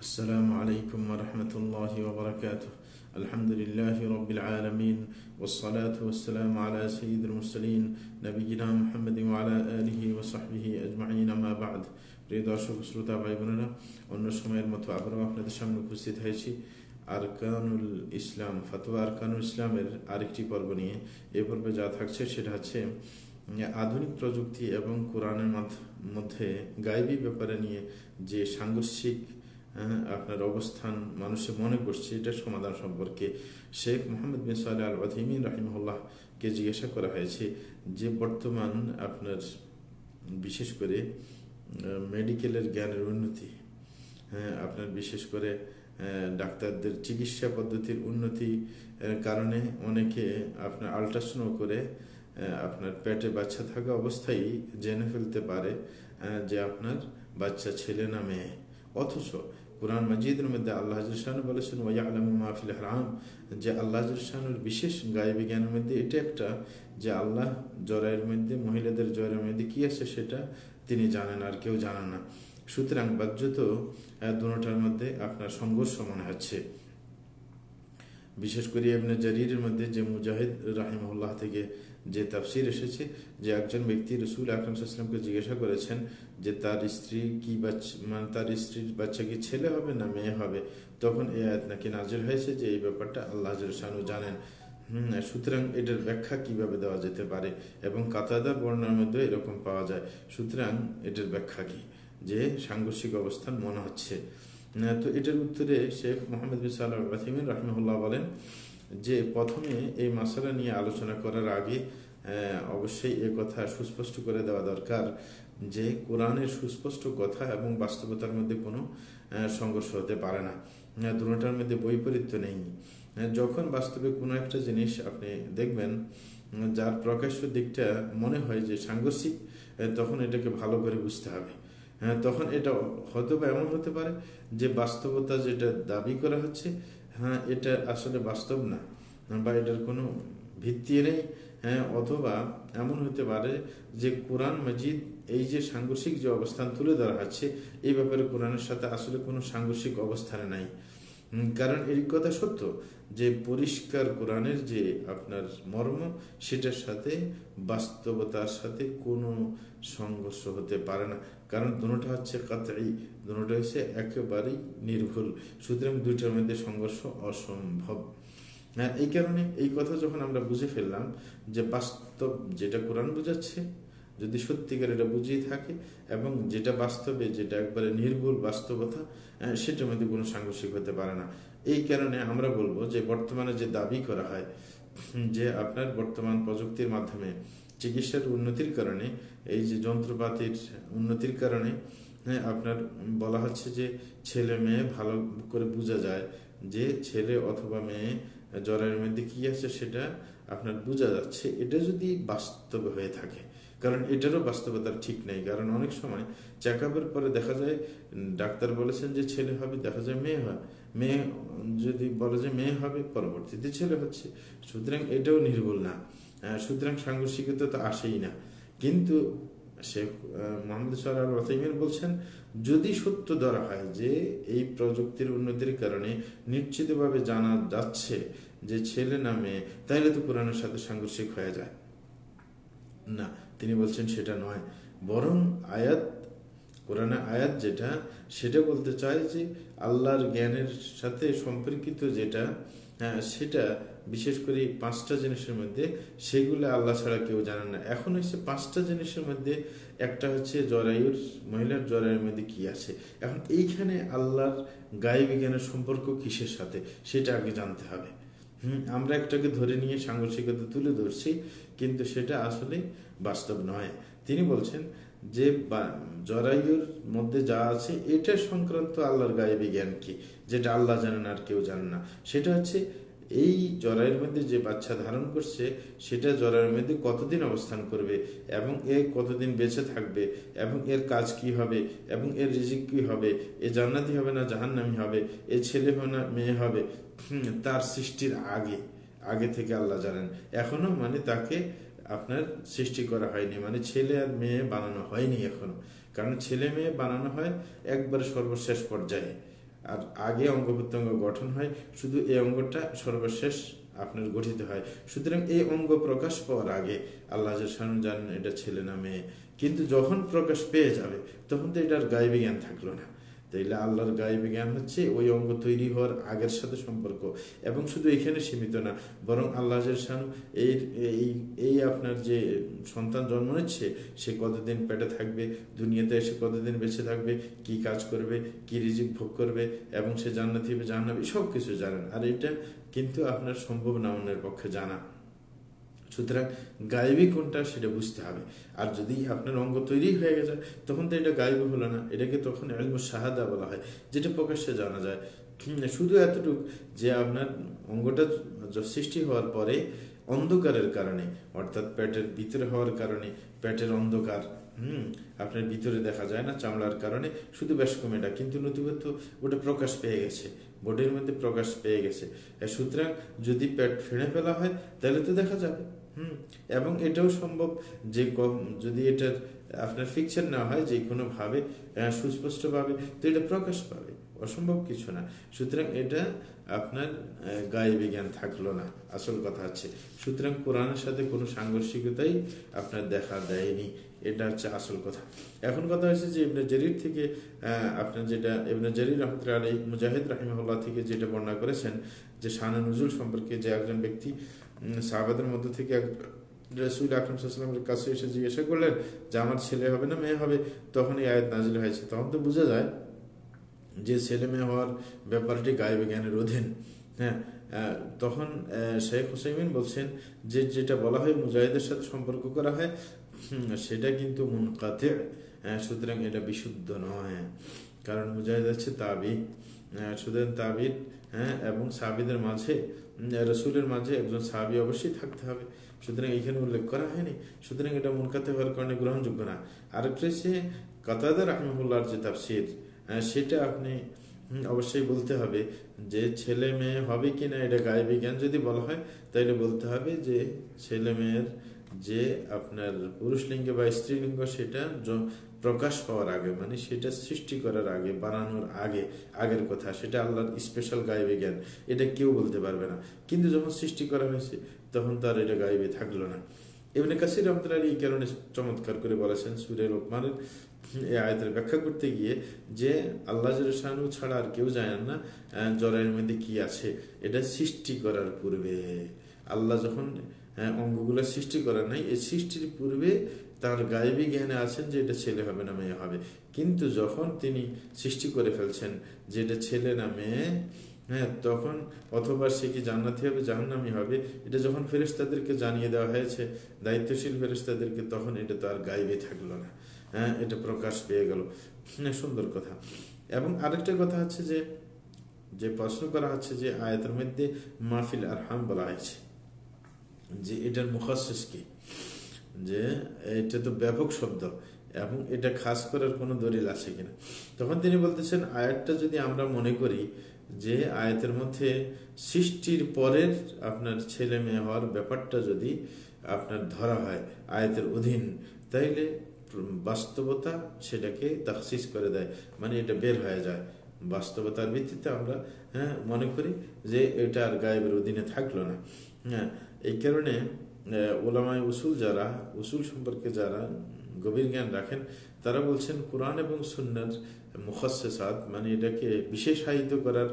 السلام عليكم ورحمة الله وبركاته الحمد لله رب العالمين والصلاة والسلام على سيد المرسلين نبينا محمد وعلى آله وصحبه أجمعين ما بعد প্রিয় দর্শক শ্রোতা ভাই বোনেরা অন্য সময়ের মতো আবারও আপনাদের সামনে উপস্থিত হয়েছি আরকানুল ইসলাম ফাতোয়া আরকানুল ইসলামের আরেকটি পর্ব নিয়ে এ পর্বে যা থাকছে সেটা হচ্ছে আধুনিক প্রযুক্তি এবং কোরআনের মধ্যে গাইবী ব্যাপারে নিয়ে যে সাংঘর্ষিক আপনার অবস্থান মানুষে মনে করছে, এটার সমাধান সম্পর্কে শেখ মোহাম্মদ বিন সাল আল আদিমিন রাহিমুল্লাহকে জিজ্ঞাসা করা হয়েছে যে বর্তমান আপনার বিশেষ করে মেডিকেলের জ্ঞানের উন্নতি হ্যাঁ আপনার বিশেষ করে ডাক্তারদের চিকিৎসা পদ্ধতির উন্নতি কারণে অনেকে আপনার আল্ট্রাসাউন্ড করে আপনার পেটে বাচ্চা থাকা অবস্থায় জেনে ফেলতে পারে যে আপনার বাচ্চা ছেলে না মেয়ে। অথচ কোরআন মজিদের মধ্যে আল্লাহ শাহানু বলেছেন ওয়া আলম মাহফিল হারাম। যে আল্লাহ শাহানুর বিশেষ গায়েবী জ্ঞানের মধ্যে এটা একটা, যে আল্লাহ জরায়ের মধ্যে, মহিলাদের জয়ের মধ্যে কী আছে সেটা তিনি জানেন আর কেউ জানেন না। সুতরাং বাহ্যত দুটার মধ্যে আপনার সংঘর্ষ মনে হচ্ছে। বিশেষ করে এমনি জারিরের মধ্যে যে মুজাহিদ রাহিমুল্লাহ থেকে যে তাফসির এসেছে, যে একজন ব্যক্তি রসুল আকরম সাল্লামকে জিজ্ঞাসা করেছেন যে তার স্ত্রী কি বাচ্চা মানে তার স্ত্রীর বাচ্চা কি ছেলে হবে না মেয়ে হবে? তখন এই আয়াত নাকি নাজির হয়েছে যে এই ব্যাপারটা আল্লাহ শানু জানেন। সুতরাং এটার ব্যাখ্যা কীভাবে দেওয়া যেতে পারে এবং কাতাদার বর্ণার মধ্যে এরকম পাওয়া যায়। সুতরাং এটার ব্যাখ্যা কি? যে সাংঘর্ষিক অবস্থান মনে হচ্ছে। তো এটার উত্তরে শেখ মোহাম্মদ বিন সাল্লাহ রাহিমিন রহমুল্লাহ বলেন যে, প্রথমে এই মশালা নিয়ে আলোচনা করার আগে অবশ্যই এ কথা সুস্পষ্ট করে দেওয়া দরকার যে, কোরআনের সুস্পষ্ট কথা এবং বাস্তবতার মধ্যে কোনো সংঘর্ষ হতে পারে না। দুটার মধ্যে বৈপরীত্য নেই। যখন বাস্তবে কোনো একটা জিনিস আপনি দেখবেন, যার প্রকাশ্য দিকটা মনে হয় যে সাংঘর্ষিক তখন এটাকে ভালো করে বুঝতে হবে। হ্যাঁ তখন এটা হয়তো বা এমন হতে পারে যে বাস্তবতা যেটা দাবি করা হচ্ছে হ্যাঁ এটা আসলে বাস্তব না, বা এটার কোনো ভিত্তি নেই হ্যাঁ অথবা এমন হতে পারে যে কোরআন মজিদ এই যে সাংঘর্ষিক যে অবস্থান তুলে ধরা হচ্ছে, এই ব্যাপারে কোরআনের সাথে আসলে কোনো সাংঘর্ষিক অবস্থানে নাই। কারণ এই কথা সত্য যে পরিষ্কার কোরআনের যে আপনার মর্ম, সেটার সাথে বাস্তবতার সাথে কোনো সংঘর্ষ হতে পারে না। কারণ দুটা হচ্ছে কাতাই দুটা হচ্ছে একেবারেই নির্ভুল। সুতরাং দুইটার মধ্যে সংঘর্ষ অসম্ভব। হ্যাঁ এই কারণে এই কথা যখন আমরা বুঝে ফেললাম যে বাস্তব যেটা কোরআন বুঝাচ্ছে যদি সত্যিকার এটা বুঝিয়ে থাকে এবং যেটা বাস্তবে যেটা একবারে নির্ভুল বাস্তবতা সেটার মধ্যে কোনো সাংঘর্ষিক হতে পারে না। এই কারণে আমরা বলব যে বর্তমানে যে দাবি করা হয় যে আপনার বর্তমান প্রযুক্তির মাধ্যমে চিকিৎসার উন্নতির কারণে, এই যে যন্ত্রপাতির উন্নতির কারণে আপনার বলা হচ্ছে যে ছেলে মেয়ে ভালো করে বোঝা যায় যে ছেলে অথবা মেয়ে জ্বরের মধ্যে কি আছে সেটা আপনার বোঝা যাচ্ছে। এটা যদি বাস্তবে হয়ে থাকে কারণ এটারও বাস্তবতার ঠিক নেই। কারণ অনেক সময় চেক পরে দেখা যায়, ডাক্তার বলেছেন যে ছেলে হবে, দেখা যায় মেয়ে হয়। মেয়ে যদি বলে যে মেয়ে হবে, পরবর্তীতে ছেলে হচ্ছে। সুতরাং এটাও নির্ভুল না। সুতরাং সাংঘর্ষিকতা তো আসেই না। কিন্তু শেখ মোহাম্মদ সাল্লাহ রহিমের বলছেন, যদি সত্য ধরা হয় যে এই প্রযুক্তির উন্নতির কারণে নিশ্চিতভাবে জানা যাচ্ছে যে ছেলে না মেয়ে তাইলে তো কোরআনের সাথে সাংঘর্ষিক হয়ে যায়। না। তিনি বলছেন সেটা নয়। বরং আয়াত, কোরআনে আয়াত যেটা, সেটা বলতে চায় যে আল্লাহর জ্ঞানের সাথে সম্পর্কিত যেটা হ্যাঁ সেটা বিশেষ করে পাঁচটা জিনিসের মধ্যে, সেগুলো আল্লাহ ছাড়া কেউ জানে না। এখন হচ্ছে পাঁচটা জিনিসের মধ্যে একটা হচ্ছে জরায়ুর, মহিলার জরায়ুর মধ্যে কি আছে? এখন এইখানে আল্লাহর গায়ে বিজ্ঞানের সম্পর্ক কিসের সাথে? সেটা আগে জানতে হবে। হম, আমরা একটাকে ধরে নিয়ে সাংঘর্ষিকতা তুলে ধরছি, কিন্তু সেটা আসলে বাস্তব নয়। তিনি বলছেন যে জরায়ুর মধ্যে যা আছে, এটা সংক্রান্ত আল্লাহর গায়েবী জ্ঞান কি? যেটা আল্লাহ জানেন আর কেউ জানে না। সেটা হচ্ছে, এই জরায়ের মধ্যে যে বাচ্চা ধারণ করছে, সেটা জরায়ের মধ্যে কতদিন অবস্থান করবে, এবং এ কতদিন বেঁচে থাকবে, এবং এর কাজ কি হবে, এবং এর রিজিক কি হবে, এ জান্নাতি হবে না জাহান্নামি হবে, এ ছেলে হবে না মেয়ে হবে তার সৃষ্টির আগে আগে থেকে আল্লাহ জানেন। এখনও মানে তাকে আপনার সৃষ্টি করা হয়নি মানে ছেলে আর মেয়ে বানানো হয়নি এখনও। কারণ ছেলে মেয়ে বানানো হয় একবারে সর্বশেষ পর্যায়ে। আর আগে অঙ্গ প্রত্যঙ্গ গঠন হয়, শুধু এই অঙ্গটা সর্বশেষ আপনার গঠিত হয়। সুতরাং এই অঙ্গ প্রকাশ পাওয়ার আগে আল্লাহ জানেন এটা ছেলে না মেয়ে। কিন্তু যখন প্রকাশ পেয়ে যাবে, তখন তো এটার গায়ে জ্ঞান থাকল না। তাইলে আল্লাহর গায়ে জ্ঞান হচ্ছে ওই অঙ্গ তৈরি হওয়ার আগের সাথে সম্পর্ক। এবং শুধু এখানে সীমিত না, বরং আল্লাহ শানু এই এই আপনার যে সন্তান জন্ম নিচ্ছে, সে কতদিন পেটে থাকবে, দুনিয়াতে এসে কতদিন বেঁচে থাকবে, কি কাজ করবে, কি রিজিক ভোগ করবে, এবং সে জান্নাতি জান্নাবি সব কিছু জানেন। আর এটা কিন্তু আপনার সম্ভব না অন্যের পক্ষে জানা। সুতরাং গায়েবী কোনটা সেটা বুঝতে হবে। আর যদি আপনার অঙ্গ তৈরি হয়ে গেছে, তখন তো এটা গায়েবী হলো না। এটাকে তখন এলম শাহাদা বলা হয়, যেটা প্রকাশ্যে জানা যায়। শুধু এতটুকু যে আপনার অঙ্গটা সৃষ্টি হওয়ার পরে অন্ধকারের কারণে, অর্থাৎ পেটের ভিতরে হওয়ার কারণে, পেটের অন্ধকার হুম, আপনার ভিতরে দেখা যায় না চামড়ার কারণে, শুধু বেশ কমেটা কিন্তু নতুনত্ব ওটা প্রকাশ পেয়ে গেছে বডির মধ্যে প্রকাশ পেয়ে গেছে। সুতরাং যদি পেট ফেড়ে ফেলা হয়, তাহলে তো দেখা যাবে। হুম, এবং এটাও সম্ভব যে যদি এটার আপনার ফিকচার না হয় যে কোনোভাবে সুস্পষ্টভাবে, তো এটা প্রকাশ পাবে। অসম্ভব কিছু না। সুতরাং এটা আপনার গায়ে বিজ্ঞান থাকল না। আসল কথা হচ্ছে, সুতরাং কোরআনের সাথে কোনো সাংঘর্ষিকতাই আপনার দেখা দেয়নি। এটা হচ্ছে আসল কথা। এখন কথা হচ্ছে যে ইবনে জরির থেকে আপনার যেটা ইবনে জরির রহমতুল্লাহ আলী মুজাহিদ রাহিমহল্লা থেকে যেটা বর্ণনা করেছেন যে শানা নজরুল সম্পর্কে যে একজন ব্যক্তি সাহাবাদের মধ্য থেকে এক রসুল আকরম সাল্লামের কাছে এসে জিজ্ঞাসা করলেন যে আমার ছেলে হবে না, মেয়ে হবে? তখন এই আয়াত নাজিল হয়েছে। তখন তো বোঝা যায় যে ছেলে মেয়ে হওয়ার ব্যাপারটি গায়ে জ্ঞানের অধীন। হ্যাঁ তখন শেখ হুসাইমিন বলছেন যে যেটা বলা হয় মুজাহিদের সাথে সম্পর্ক করা হয় সেটা কিন্তু মুনকাতে সুতরাং এটা বিশুদ্ধ নয়। কারণ মুজাহিদ হচ্ছে তাবি সুতরাং তাবিদ হ্যাঁ এবং সাবিদের মাঝে রসুলের মাঝে একজন সাবি অবশ্যই থাকতে হবে। সুতরাং এখানে উল্লেখ করা হয়নি। সুতরাং এটা মুনকাতে হওয়ার কারণে গ্রহণযোগ্য না। আরেকটা হচ্ছে কাতাদার রহমুল্লাহর যে তাফসির সেটা আপনি অবশ্যই বলতে হবে যে ছেলে মেয়ে হবে কি না এটা গায়ে বিজ্ঞান যদি বলা হয় তাহলে বলতে হবে যে ছেলে মেয়ের যে আপনার পুরুষ লিঙ্গ বা স্ত্রীলিঙ্গ সেটা প্রকাশ পাওয়ার আগে মানে সেটা সৃষ্টি করার আগে, বানানোর আগে, আগের কথা, সেটা আল্লাহর স্পেশাল গায়েবে জ্ঞান। এটা কেউ বলতে পারবে না। কিন্তু যখন সৃষ্টি করা হয়েছে, তখন তার এটা গায়েবে থাকল না। এমনি কাসির রহমতুল্লাহ এই কারণে চমৎকার করে বলেছেন সুরে লোকমানের এই আয়তের ব্যাখ্যা করতে গিয়ে যে আল্লাহ শাহানু ছাড়া আর কেউ জানেন না জরায়ের মধ্যে কি আছে? এটা সৃষ্টি করার পূর্বে। আল্লাহ যখন অঙ্গগুলো সৃষ্টি করার নাই। এই সৃষ্টির পূর্বে তার গায়েবী জ্ঞানে আছেন যে এটা ছেলে হবে না মেয়ে হবে। কিন্তু যখন তিনি সৃষ্টি করে ফেলছেন যে এটা ছেলে না মেয়ে হ্যাঁ তখন অথবা সে কি জান্নাতি হবে, জাহান্নামি হবে, এটা যখন ফেরেস্তাদেরকে জানিয়ে দেওয়া হয়েছে, দায়িত্বশীল ফেরেস্তাদেরকে তখন এটা তো আর গাইবে থাকল না। হ্যাঁ এটা প্রকাশ পেয়ে গেল। হ্যাঁ সুন্দর কথা। এবং আরেকটা কথা হচ্ছে যে যে প্রশ্ন করা হচ্ছে যে আয়তের মধ্যে মাহফিল আর হাম বলা হয়েছে। যে এটার মুখাশিস কি? যে এটা তো ব্যাপক শব্দ, এবং এটা খাস করার কোনো দলিল আছে কিনা? তখন তিনি বলতেছেন, আয়াতটা যদি আমরা মনে করি যে আয়াতের মধ্যে সৃষ্টির পরের আপনার ছেলে মেয়ে হওয়ার ব্যাপারটা যদি আপনার ধরা হয় আয়াতের অধীন, তাইলে বাস্তবতা সেটাকে তাকসিস করে দেয় মানে এটা বের হয়ে যায়। বাস্তবতার ভিত্তিতে আমরা হ্যাঁ মনে করি যে এটা আর গায়েবের অধীনে থাকল না। হ্যাঁ এই কারণে ওলামায় উসুল যারা, উসুল সম্পর্কে যারা গভীর জ্ঞান রাখেন, তারা বলছেন কোরআন এবং সুন্নার মুখসাদ মানে এটাকে বিশেষায়িত করার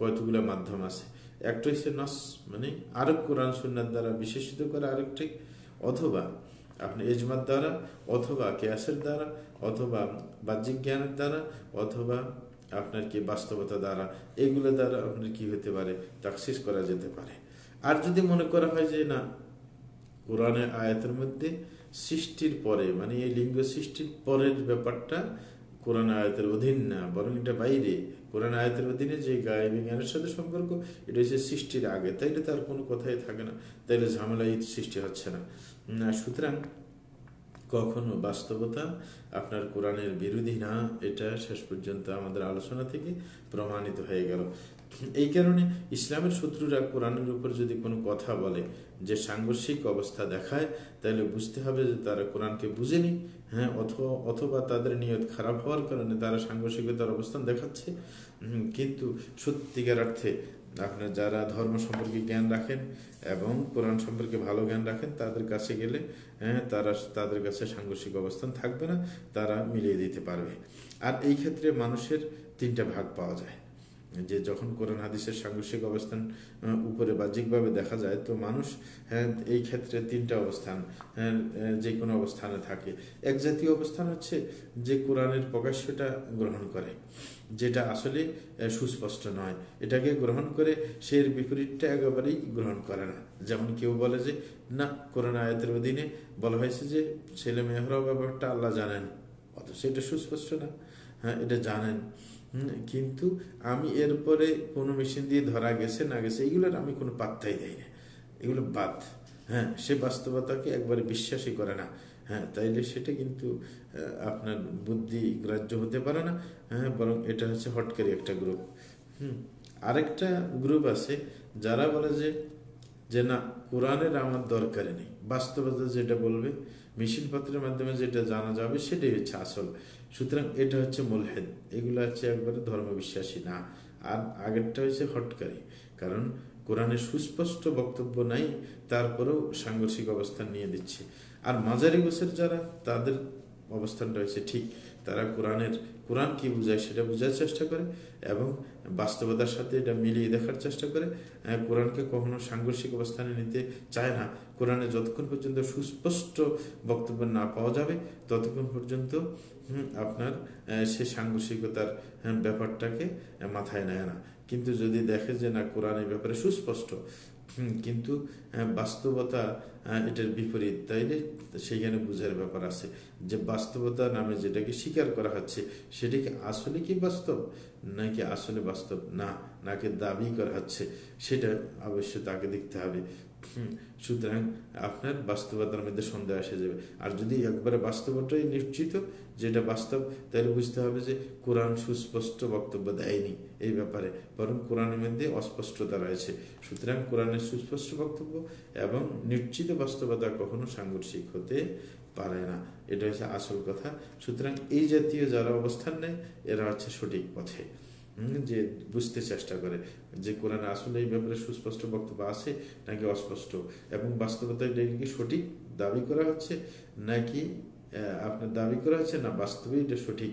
কতগুলো মাধ্যম আছে। একটা হচ্ছে নস মানে আরেক কোরআন সুন্নার দ্বারা বিশেষিত করা আরেকটি, অথবা আপনি এজমার দ্বারা, অথবা কেয়াসের দ্বারা, অথবা বাহ্যিক জ্ঞানের দ্বারা, অথবা আপনার কি বাস্তবতা দ্বারা, এগুলো দ্বারা আপনার কি হতে পারে, তাকসিস করা যেতে পারে। আর যদি মনে করা হয় যে না কোরআনের আয়াতের মধ্যে সৃষ্টির পরে মানে এই লিঙ্গ সৃষ্টির পরের ব্যাপারটা কোরআন আয়াতের অধীন না, বরং এটা বাইরে। কোরআন আয়াতের অধীনে যে গায়েবী জ্ঞানের সাথে সম্পর্ক, এটা হচ্ছে সৃষ্টির আগে। তাইলে তার কোনো কথাই থাকে না। তাইলে ঝামেলা সৃষ্টি হচ্ছে না, সুতরাং কখনো বাস্তবতা আপনার কোরআনের বিরোধী না, এটা শেষ পর্যন্ত আমাদের আলোচনা থেকে প্রমাণিত হয়ে গেল। এই কারণে ইসলামের শত্রুরা কোরআনের উপর যদি কোনো কথা বলে যে সাংঘর্ষিক অবস্থা দেখায়, তাহলে বুঝতে হবে যে তারা কোরআনকে বুঝেনি হ্যাঁ অথবা অথবা তাদের নিয়ত খারাপ হওয়ার কারণে তারা সাংঘর্ষিকতার অবস্থান দেখাচ্ছে। কিন্তু সত্যিকার অর্থে আপনার যারা ধর্ম সম্পর্কে জ্ঞান রাখেন এবং কোরআন সম্পর্কে ভালো জ্ঞান রাখেন, তাদের কাছে গেলে হ্যাঁ তারা তাদের কাছে সাংঘর্ষিক অবস্থান থাকবে না, তারা মিলিয়ে দিতে পারবে। আর এই ক্ষেত্রে মানুষের তিনটা ভাগ পাওয়া যায়। যে যখন কোরআন হাদিসের সাংঘর্ষিক অবস্থান উপরে বাহ্যিকভাবে দেখা যায়, তো মানুষ হ্যাঁ এই ক্ষেত্রে তিনটা অবস্থান হ্যাঁ যে কোনো অবস্থানে থাকে। এক জাতীয় অবস্থান হচ্ছে যে কোরআনের প্রকাশ্যটা গ্রহণ করে, যেটা আসলে সুস্পষ্ট নয়। এটাকে গ্রহণ করে সে এর বিপরীতটা একেবারেই গ্রহণ করে না। যেমন কেউ বলে যে, না, কোরআন আয়াতের অধীনে বলা হয়েছে যে ছেলে মেয়েরাও ব্যাপারটা আল্লাহ জানেন। অথচ এটা সুস্পষ্ট না। হ্যাঁ এটা জানেন। কিন্তু আমি এরপরে কোনো মেশিন দিয়ে ধরা গেছে, না গেছে, এইগুলোর আমি কোনো পাত্তাই দেই না। এগুলো বাদ। হ্যাঁ সে বাস্তবতাকে একবারে বিশ্বাসই করে না। হ্যাঁ তাইলে সেটা কিন্তু আপনার বুদ্ধি গ্রাহ্য হতে পারে না। হ্যাঁ বরং এটা হচ্ছে হটকারি একটা গ্রুপ হুম, আরেকটা গ্রুপ আছে, যারা বলে যে যে না, কোরআনের আমার দরকারই নেই। বাস্তবতা যেটা বলবে মেশিন পত্রের মাধ্যমে যেটা জানা যাবে সেটাই হচ্ছে আসল। সুতরাং এটা হচ্ছে মোলহেদ। এগুলো হচ্ছে একবারে ধর্মবিশ্বাসী না। আর আগেরটা হচ্ছে হটকারী। কারণ কোরআনের সুস্পষ্ট বক্তব্য নাই, তারপরেও সাংঘর্ষিক অবস্থান নিয়ে দিচ্ছে আর মাঝারি গোছের যারা, তাদের অবস্থানটা হয়েছে ঠিক। তারা কোরআনের, কোরআন কি বুঝায় সেটা বোঝার চেষ্টা করে এবং বাস্তবতার সাথে এটা মিলিয়ে দেখার চেষ্টা করে। কোরআনকে কখনো সাংঘর্ষিক অবস্থানে নিতে চায় না। কোরআনে যতক্ষণ পর্যন্ত সুস্পষ্ট বক্তব্য না পাওয়া যাবে, ততক্ষণ পর্যন্ত আপনার সে সাংঘর্ষিকতার ব্যাপারটাকে মাথায় নেয় না। কিন্তু যদি দেখে যে না, কোরআন ব্যাপারে সুস্পষ্ট কিন্তু বাস্তবতা এটার বিপরীত তাইলে সেইখানে বুঝার ব্যাপার আছে যে বাস্তবতা নামে যেটাকে স্বীকার করা হচ্ছে সেটা কি আসলে কি বাস্তব নাকি আসলে বাস্তব না, নাকি দাবি করা হচ্ছে, সেটা অবশ্য তাকে দেখতে হবে। সুতরাং আপনার বাস্তবতার মধ্যে সন্দেহ আসে যাবে। আর যদি একবারে বাস্তবতাই নিশ্চিত, যেটা বাস্তব, তাহলে বুঝতে হবে যে কোরআন সুস্পষ্ট বক্তব্য দেয়নি এই ব্যাপারে, বরং কোরআনের মধ্যে অস্পষ্টতা রয়েছে। সুতরাং কোরআনের সুস্পষ্ট বক্তব্য এবং নিশ্চিত বাস্তবতা কখনো সাংঘর্ষিক হতে পারে না। এটা হচ্ছে আসল কথা। সুতরাং এই জাতীয় যারা অবস্থান নেয়, এরা হচ্ছে সঠিক পথে। যে বুঝতে চেষ্টা করে যে কোরআন আসলে এই ব্যাপারে সুস্পষ্ট বক্তব্য আছে নাকি অস্পষ্ট? এবং বাস্তবতা এটা কি সঠিক দাবি করা হচ্ছে নাকি আপনার দাবি করা হচ্ছে না বাস্তবে এটা সঠিক?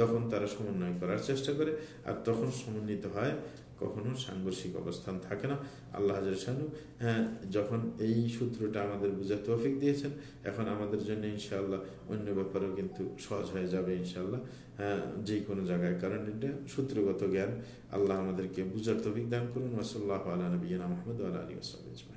তখন তারা সমন্বয় করার চেষ্টা করে, আর তখন সমন্বিত হয় কখনো সাংঘর্ষিক অবস্থান থাকে না। আল্লাহ শানু হ্যাঁ যখন এই সূত্রটা আমাদের বুঝার তৌফিক দিয়েছেন, এখন আমাদের জন্য ইনশাআল্লাহ অন্য ব্যাপারেও কিন্তু সহজ হয়ে যাবে ইনশাআল্লাহ। হ্যাঁ যে কোনো জায়গায়, কারণ এটা সূত্রগত জ্ঞান। আল্লাহ আমাদেরকে বুঝার তৌফিক দান করুন। ওসল্লাহ আল্লাহ নবীনা মাহমুদ আলী ওসলাম